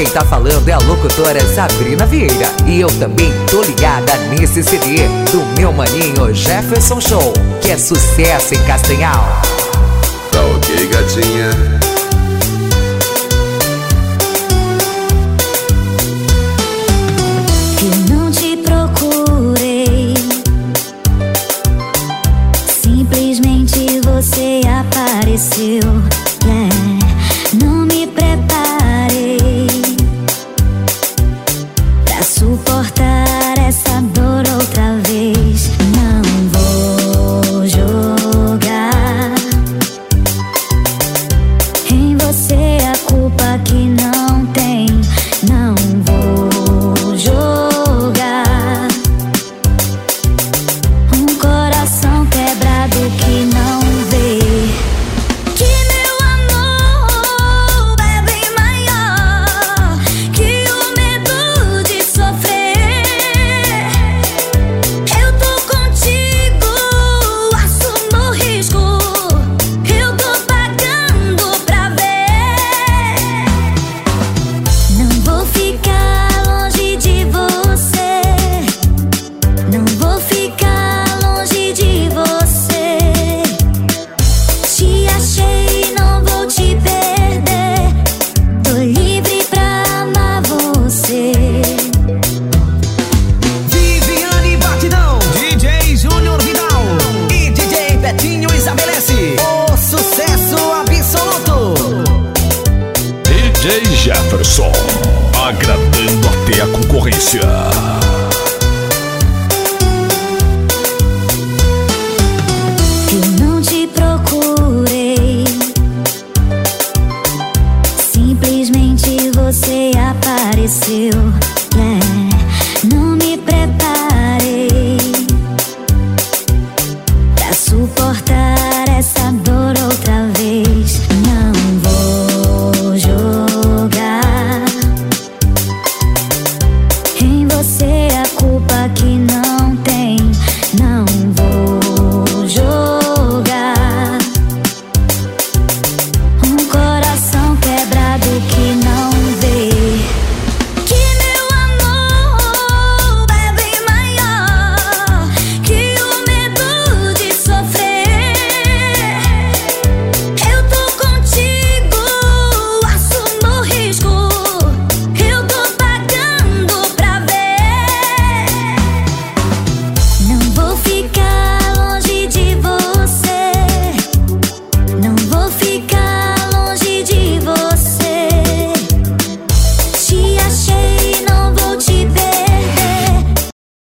quem tá falando é a locutora Sabrina Vieira. E eu também tô ligada nesse CD do meu maninho Jefferson Show, que é sucesso em Castanhal. Tá ok, gatinha? Jefferson, agradando até a concorrência. Eu não te procurei, simplesmente você apareceu.